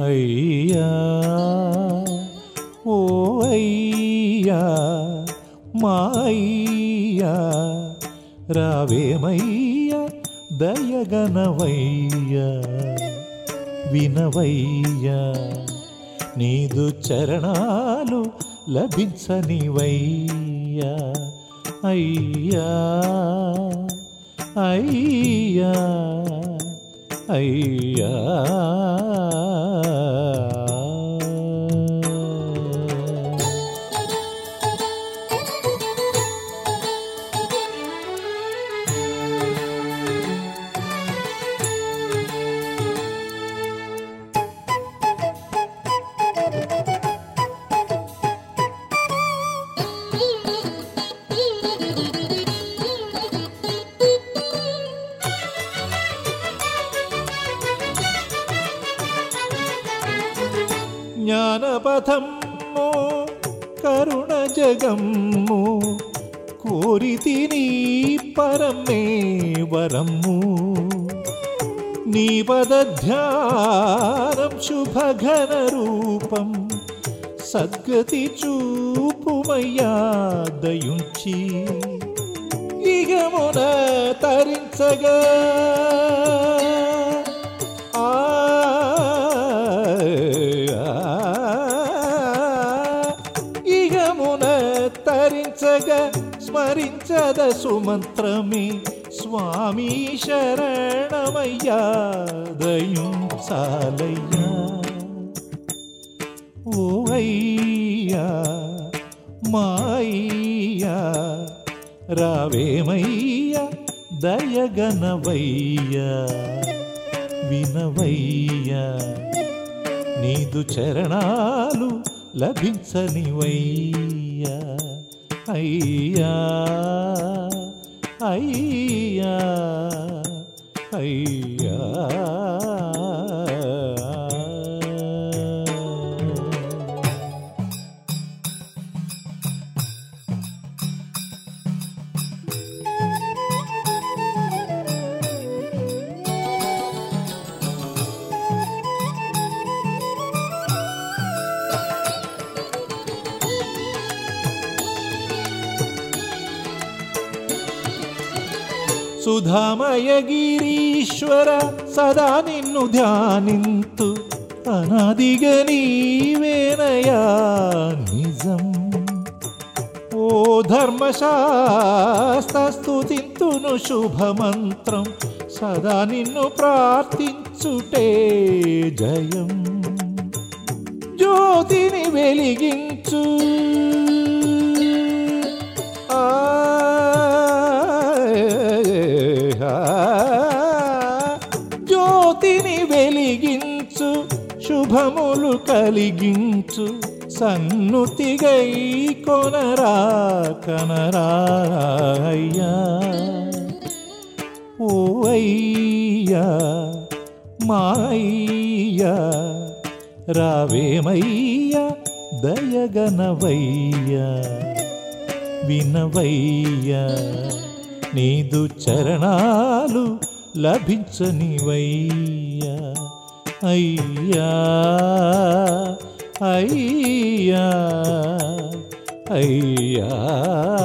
అయ్యా ఓ అయ్యా మా అయ్యా రావేమయ్యా దయగనవయ్యా వినవయ్యా నీదు చరణాలు లభించనివయ్యా అయ్యా అయ్యా అయ్యా. జ్ఞానపథము కరుణ జగము కోరితి నీ పరమే వరము నీ పదధ్యానం శుభఘన రూపం సద్గతి చూపుమయ్యా దయుంచి ఇగమున తరించగా. ఇగమున తరించగా స్మరించద సుమంత్రమే. స్వామి శరణమయ్యా దయం సాలయ్యా ఓ అయ్యా మాయ్యా రావేమయ్యా దయగనవయ్యా. వినవయ్యా నీదు చరణాలు లభించనివయ్యా అయ్యా అయ్యా అయ్యా సుధామయ గిరీశ్వర సదా నిన్ను ధ్యానింతు. అనాదిగ నీవేనయా నిజం. ఓ ధర్మశాస్త్రస్తుతింతును శుభమంత్రం. సదా నిన్ను ప్రార్థించుటే జయం. జ్యోతిని వెలిగించు. జ్యోతిని వెలిగించు శుభములు కలిగించు సన్నుతిగై కొనరా కనరా అయ్యా. ఓ అయ్యా మాయ్యా రావేమయ్యా దయగనవయ్యా. వినవయ్యా నీదు చరణాలు లభించనివయ్యా. అయ్యా అయ్యా అయ్యా.